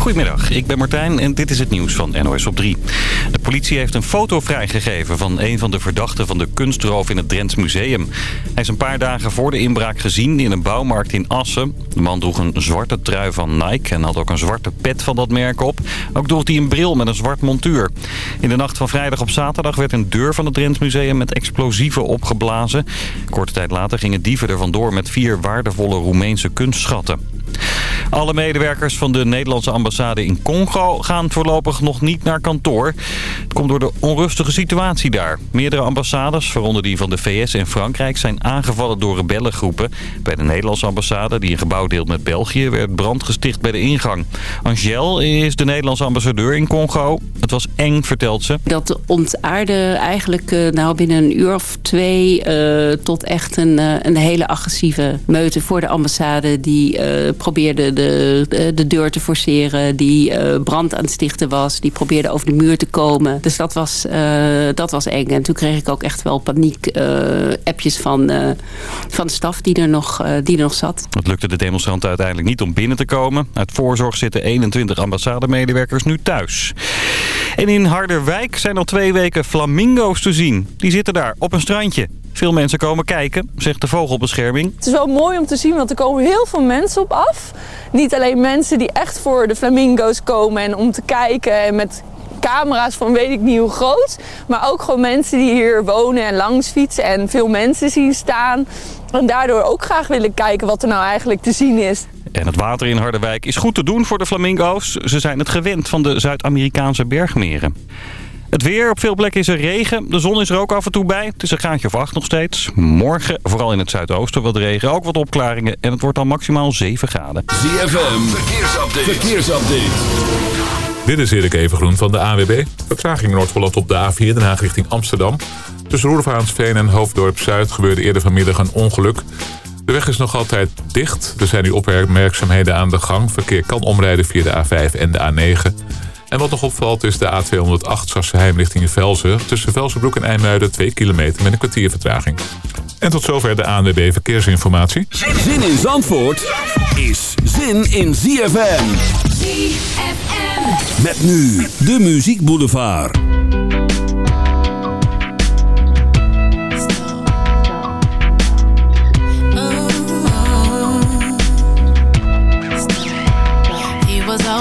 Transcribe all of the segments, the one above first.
Goedemiddag, ik ben Martijn en dit is het nieuws van NOS op 3. De politie heeft een foto vrijgegeven van een van de verdachten van de kunstroof in het Drents Museum. Hij is een paar dagen voor de inbraak gezien in een bouwmarkt in Assen. De man droeg een zwarte trui van Nike en had ook een zwarte pet van dat merk op. Ook droeg hij een bril met een zwart montuur. In de nacht van vrijdag op zaterdag werd een deur van het Drents Museum met explosieven opgeblazen. Korte tijd later gingen dieven er vandoor met vier waardevolle Roemeense kunstschatten. Alle medewerkers van de Nederlandse ambassade in Congo gaan voorlopig nog niet naar kantoor. Het komt door de onrustige situatie daar. Meerdere ambassades, waaronder die van de VS en Frankrijk, zijn aangevallen door rebellengroepen. Bij de Nederlandse ambassade, die een gebouw deelt met België, werd brand gesticht bij de ingang. Angel is de Nederlandse ambassadeur in Congo. Het was eng, vertelt ze. Dat ontaarde eigenlijk uh, nou binnen een uur of twee uh, tot echt een, uh, een hele agressieve meute voor de ambassade. Die probeerde de, de, de, deur te forceren, die brand aan het stichten was. Die probeerde over de muur te komen. Dus dat was, dat was eng. En toen kreeg ik ook echt wel paniek-appjes van, van de staf die er, nog, die er nog zat. Het lukte de demonstranten uiteindelijk niet om binnen te komen. Uit voorzorg zitten 21 ambassademedewerkers nu thuis. En in Harderwijk zijn al twee weken flamingo's te zien. Die zitten daar op een strandje. Veel mensen komen kijken, zegt de vogelbescherming. Het is wel mooi om te zien, want er komen heel veel mensen op af. Niet alleen mensen die echt voor de flamingo's komen en om te kijken en met camera's van weet ik niet hoe groot. Maar ook gewoon mensen die hier wonen en langs fietsen en veel mensen zien staan. En daardoor ook graag willen kijken wat er nou eigenlijk te zien is. En het water in Harderwijk is goed te doen voor de flamingo's. Ze zijn het gewend van de Zuid-Amerikaanse bergmeren. Het weer, op veel plekken is er regen. De zon is er ook af en toe bij. Het is een graadje of acht nog steeds. Morgen, vooral in het zuidoosten, wat regen. Ook wat opklaringen. En het wordt dan maximaal 7 graden. ZFM, verkeersupdate. verkeersupdate. Dit is Erik Evengroen van de AWB. Vertraging Noord-Holland op de A4 Den Haag richting Amsterdam. Tussen Roervaansveen en Hoofddorp Zuid gebeurde eerder vanmiddag een ongeluk. De weg is nog altijd dicht. Er zijn nu opmerkzaamheden aan de gang. Verkeer kan omrijden via de A5 en de A9. En wat nog opvalt is de A208 Sassenheim richting Velzen. Tussen Velzenbroek en IJmuiden 2 kilometer met een kwartier vertraging. En tot zover de ANWB Verkeersinformatie. Zin in Zandvoort is zin in ZFM. ZFM. Met nu de Muziek Boulevard.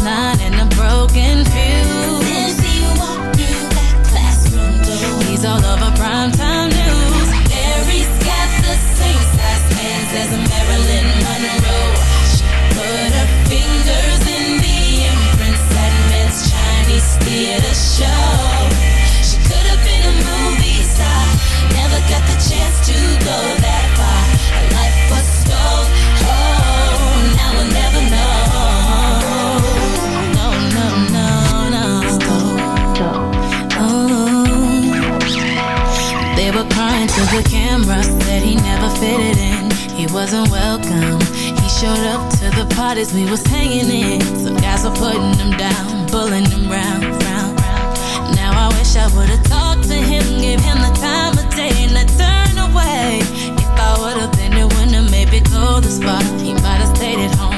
Nine a broken fuse. Since he walked through that. He's all over primetime news. Mary's got the same size hands as Marilyn Monroe. She put her fingers in the Mann's Chinese theater show. She could have been a movie star, never got the chance to go wasn't welcome. He showed up to the parties we was hanging in. Some guys were putting him down, pulling him round, round, round. Now I wish I would've talked to him, give him the time of day, and I turned away. If I would've been there when I maybe go the spot, he might've stayed at home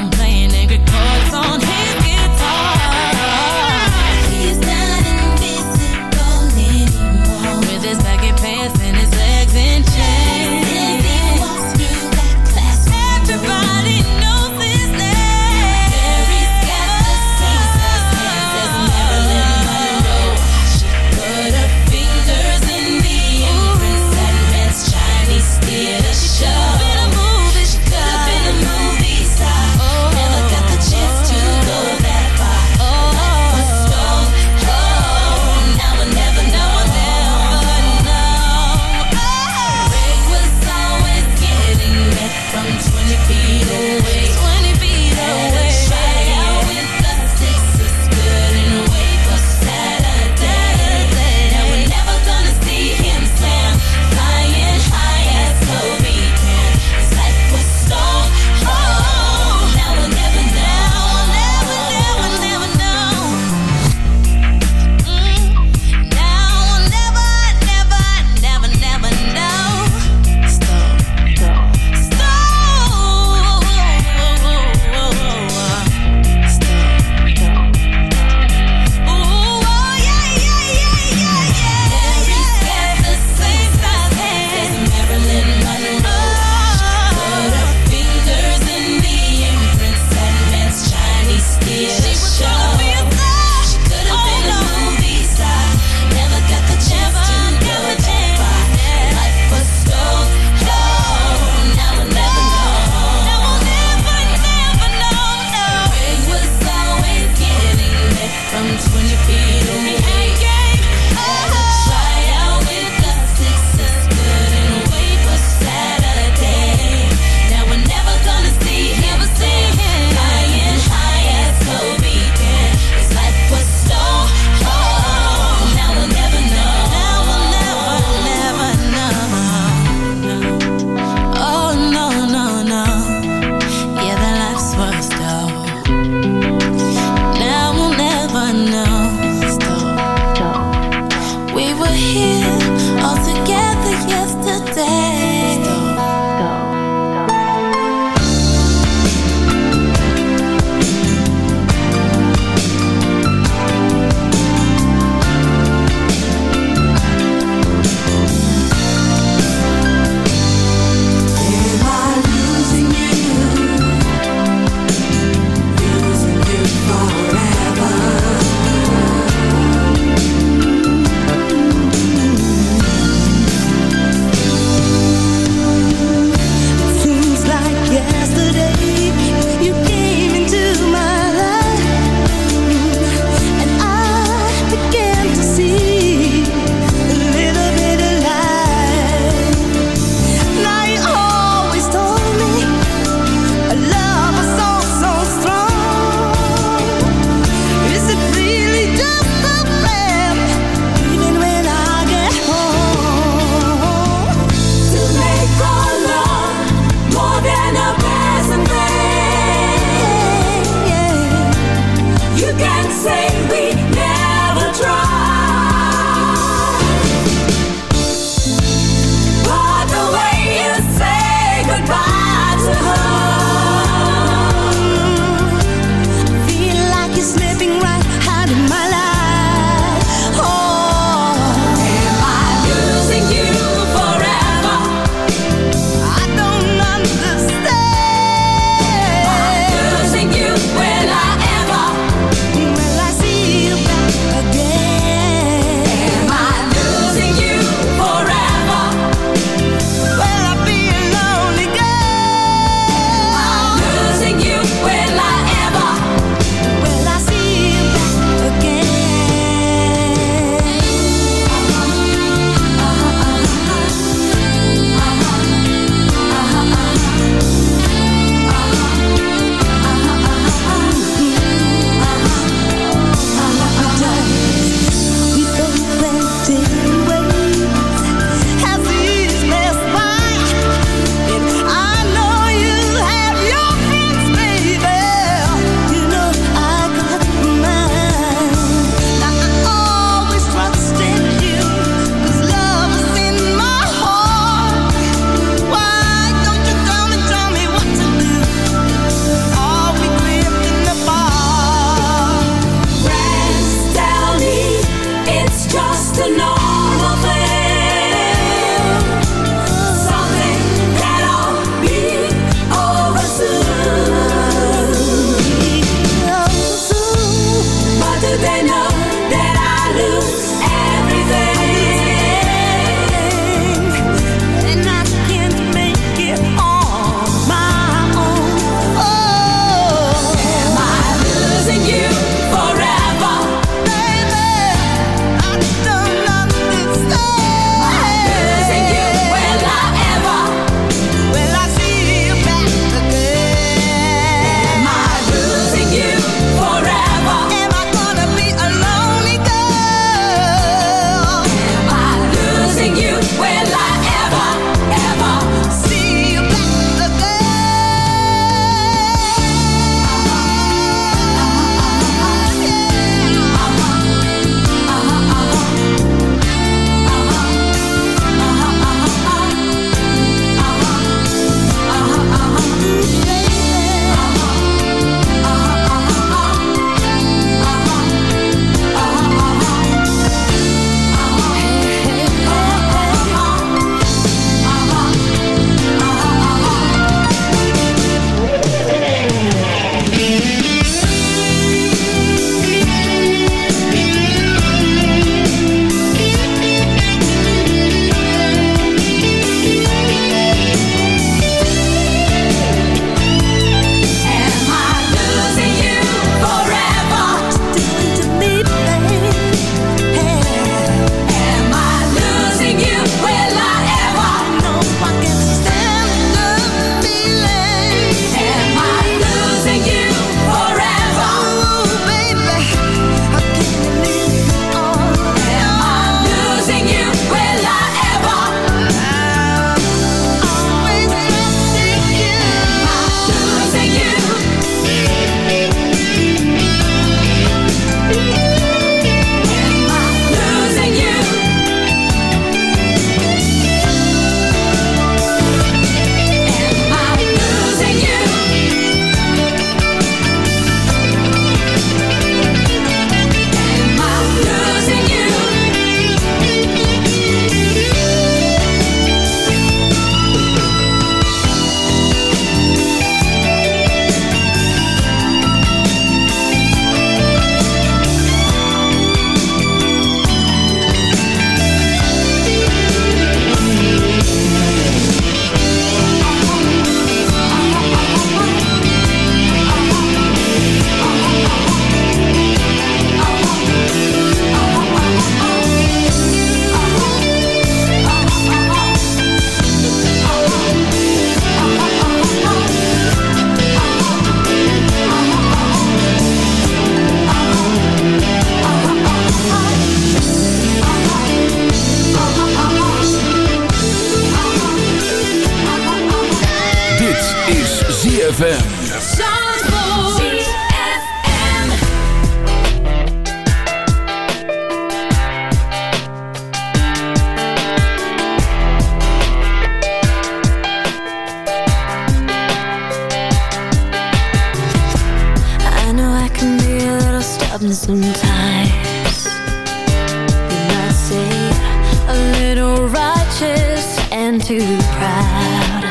proud.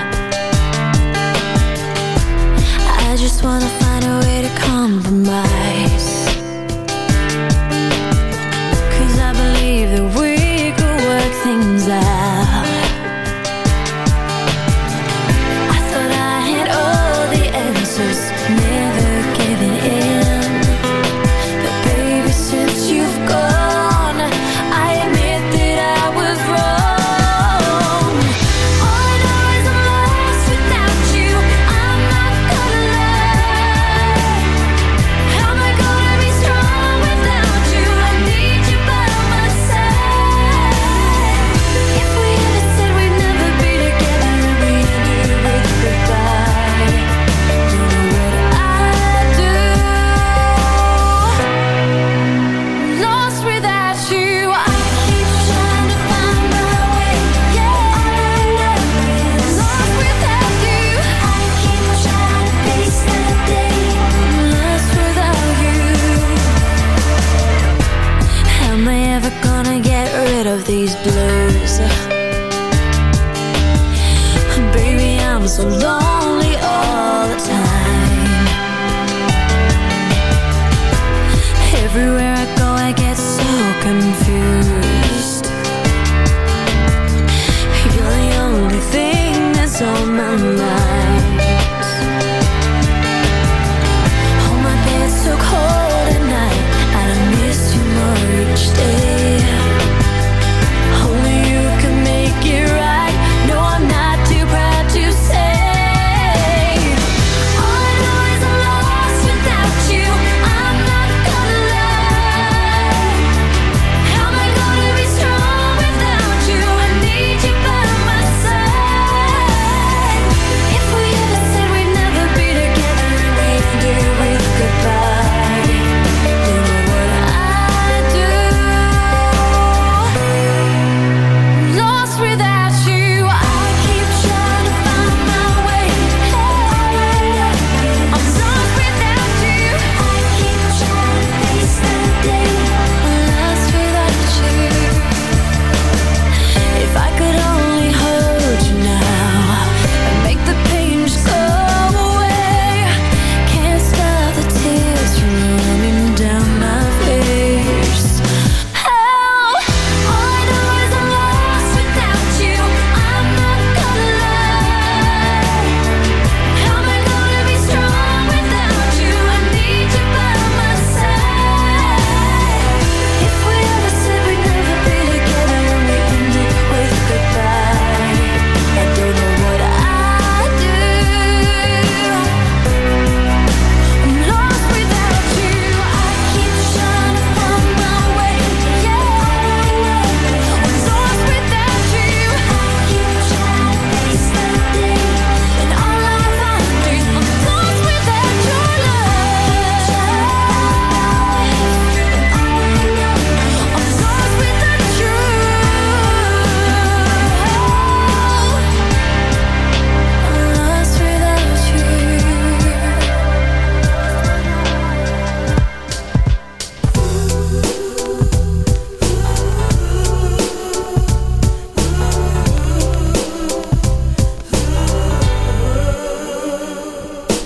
I just wanna find a way to compromise.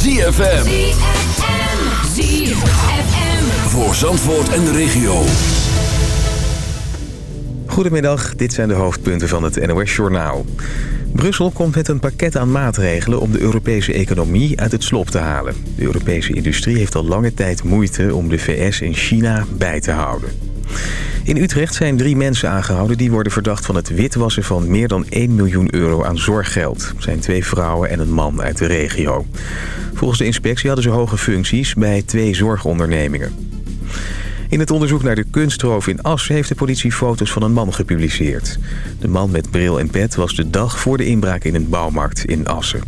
ZFM. ZFM. Voor Zandvoort en de regio. Goedemiddag, dit zijn de hoofdpunten van het NOS-journaal. Brussel komt met een pakket aan maatregelen om de Europese economie uit het slop te halen. De Europese industrie heeft al lange tijd moeite om de VS en China bij te houden. In Utrecht zijn drie mensen aangehouden die worden verdacht van het witwassen van meer dan 1 miljoen euro aan zorggeld. Het zijn twee vrouwen en een man uit de regio. Volgens de inspectie hadden ze hoge functies bij twee zorgondernemingen. In het onderzoek naar de kunstroof in Assen heeft de politie foto's van een man gepubliceerd. De man met bril en pet was de dag voor de inbraak in een bouwmarkt in Assen.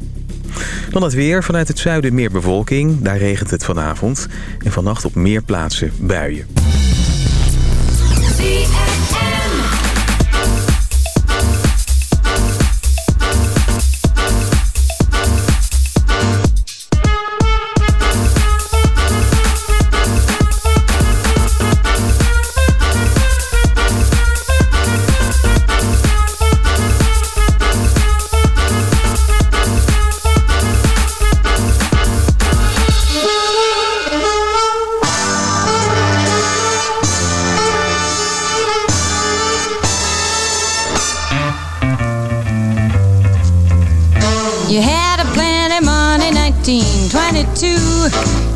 Dan het weer. Vanuit het zuiden meer bewolking. Daar regent het vanavond. En vannacht op meer plaatsen buien.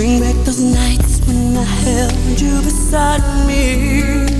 Bring back those nights when I held you beside me.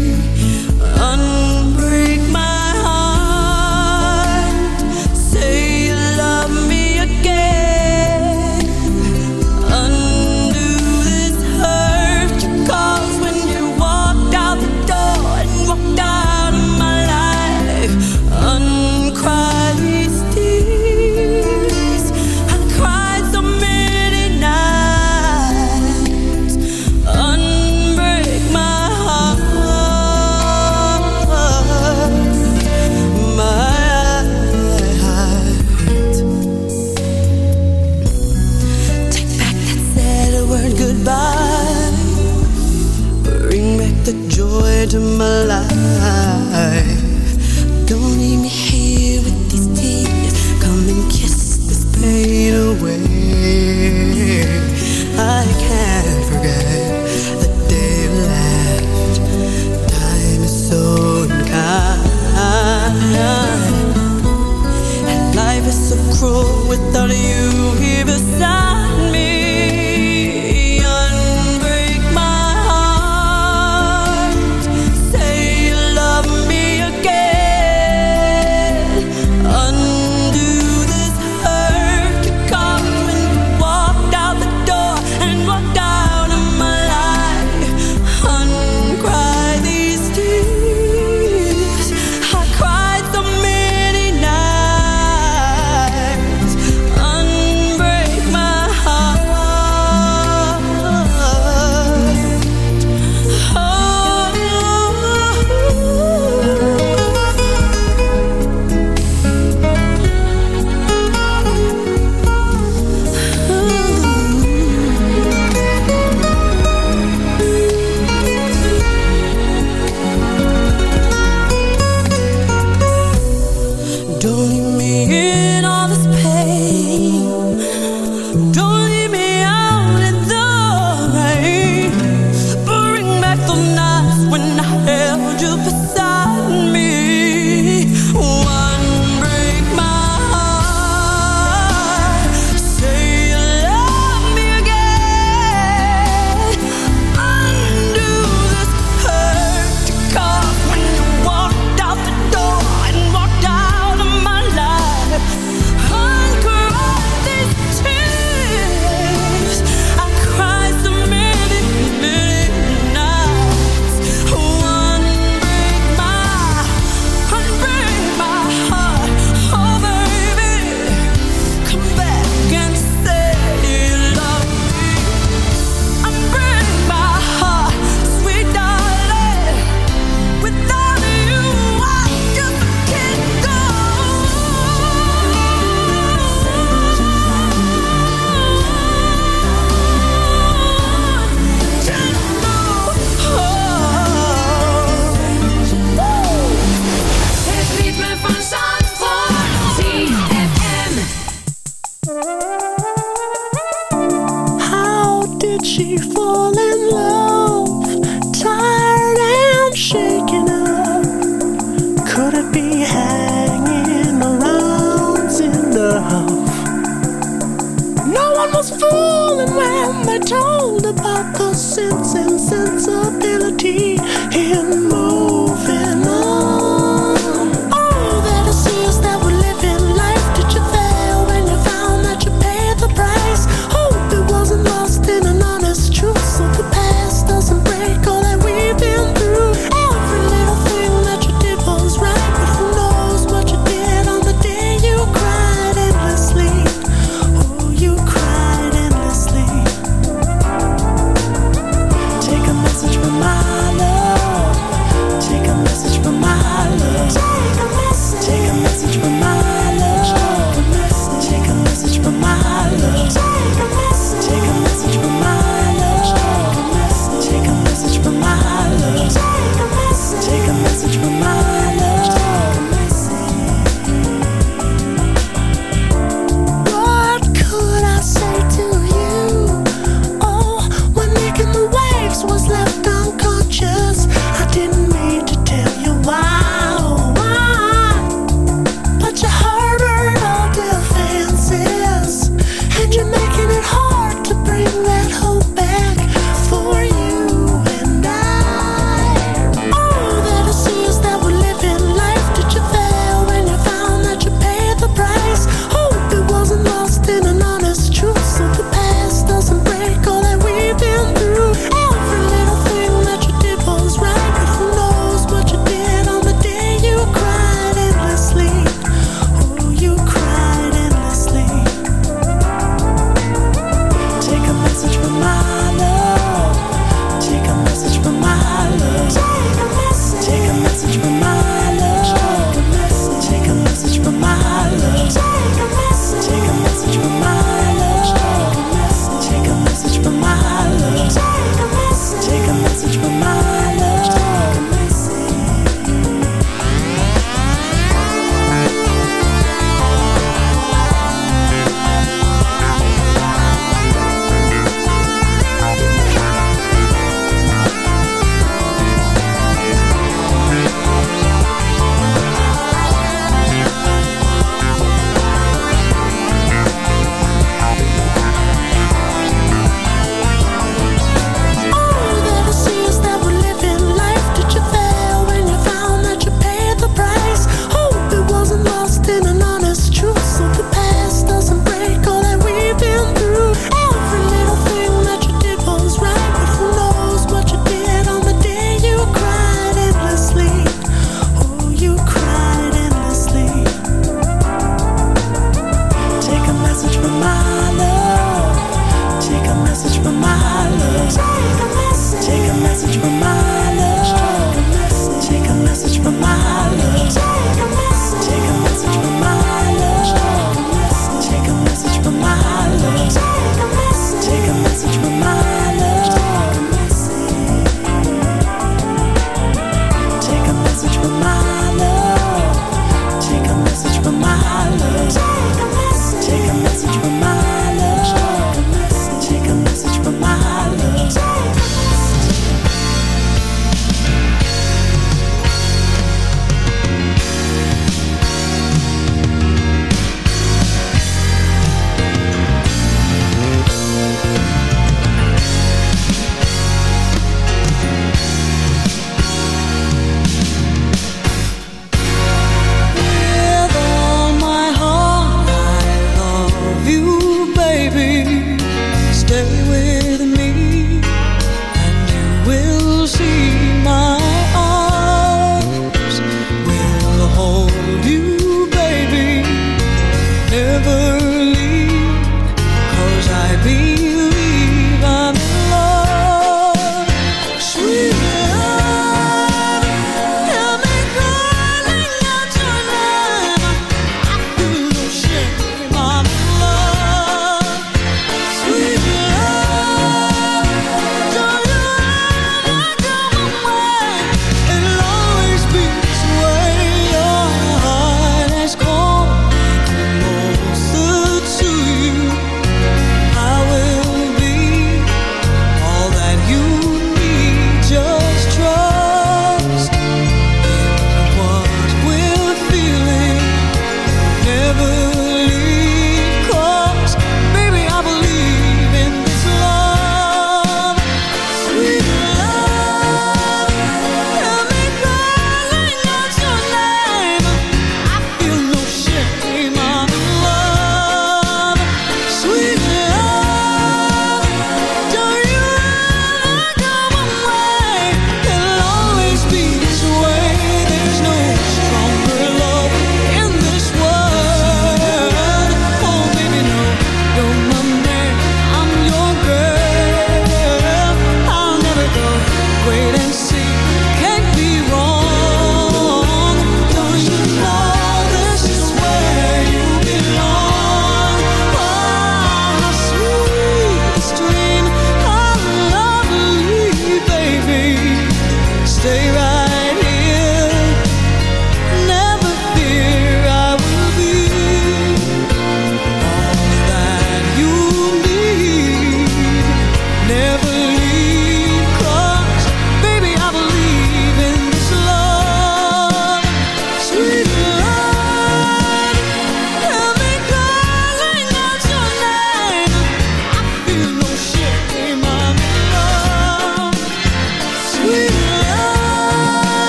feeling when they told about the sense and sense of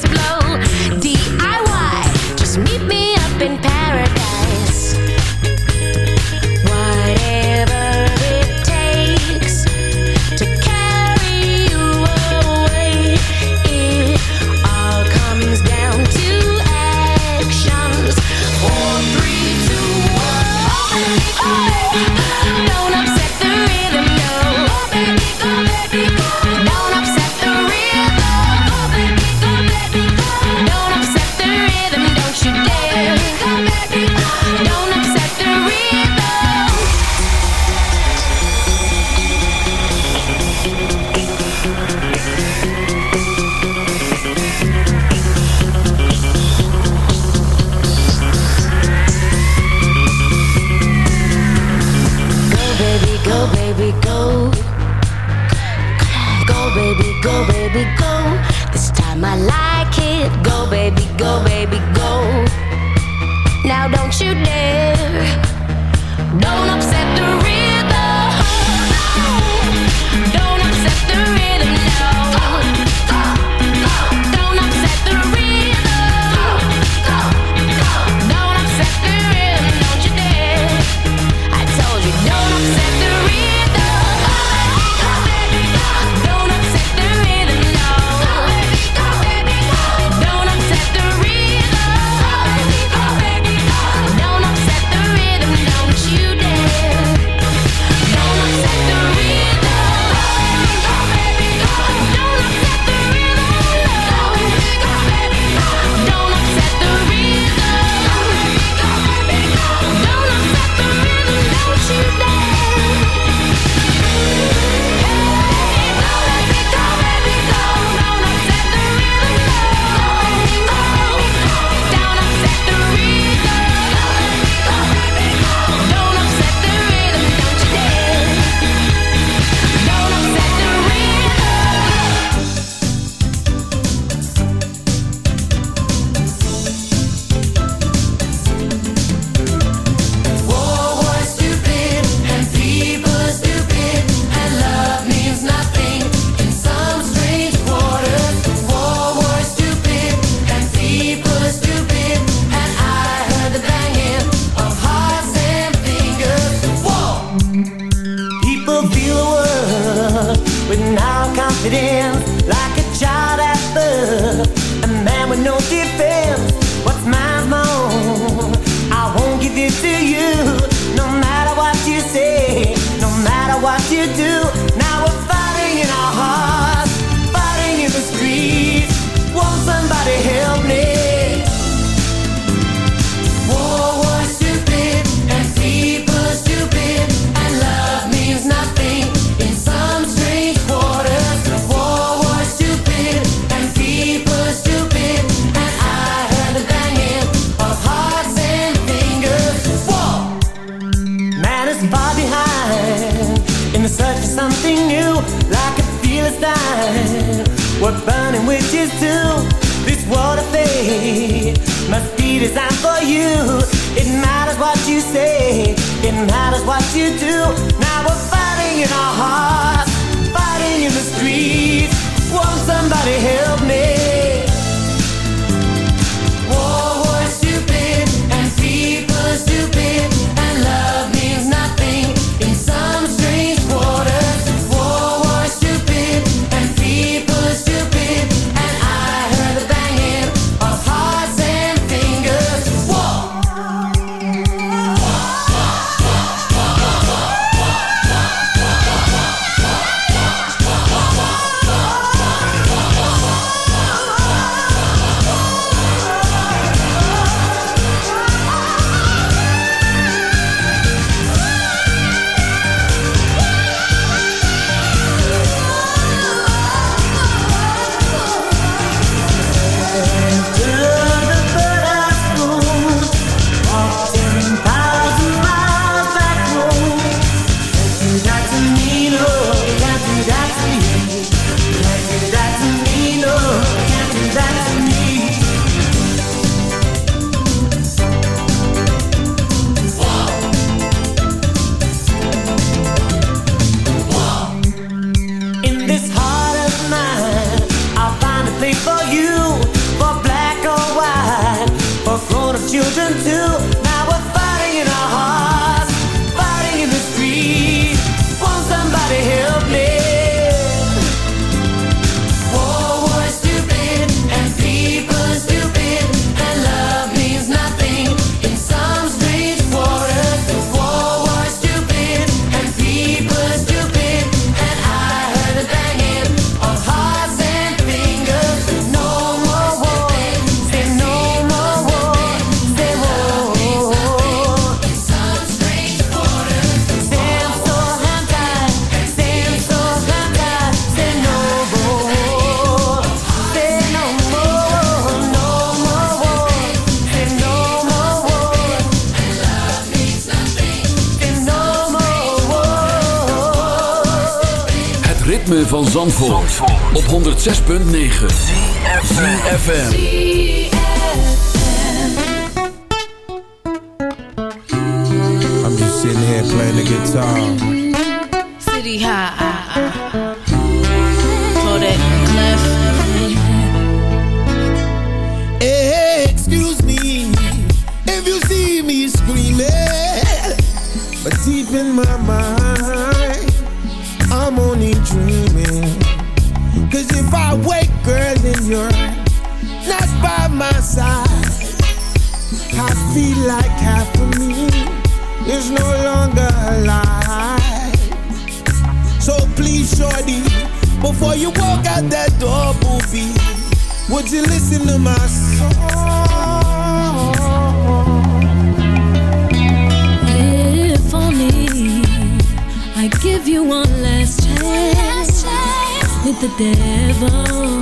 blow. Ritme van Zandvoort, op 106.9 FM. I'm just sitting here playing the guitar. City High. Listen to my song? If only I give you one last chance with the devil,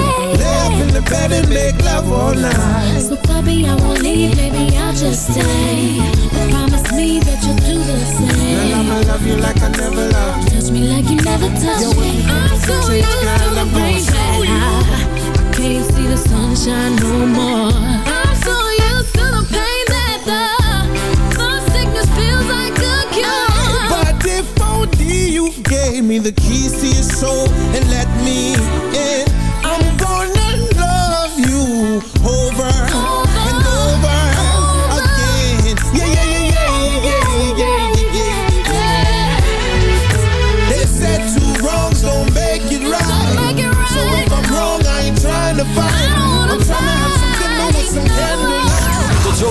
Lay up bed and make love all night. So, baby, I won't leave, baby, I'll just stay. But promise me that you'll do the same. Girl, I'ma love you like I never loved you. Touch me like you never touched me. I'm so used to the rain that I can't see the sunshine no more. I'm so used to the pain that the, the sickness feels like a cure. But if only you gave me the keys to your soul and let me in,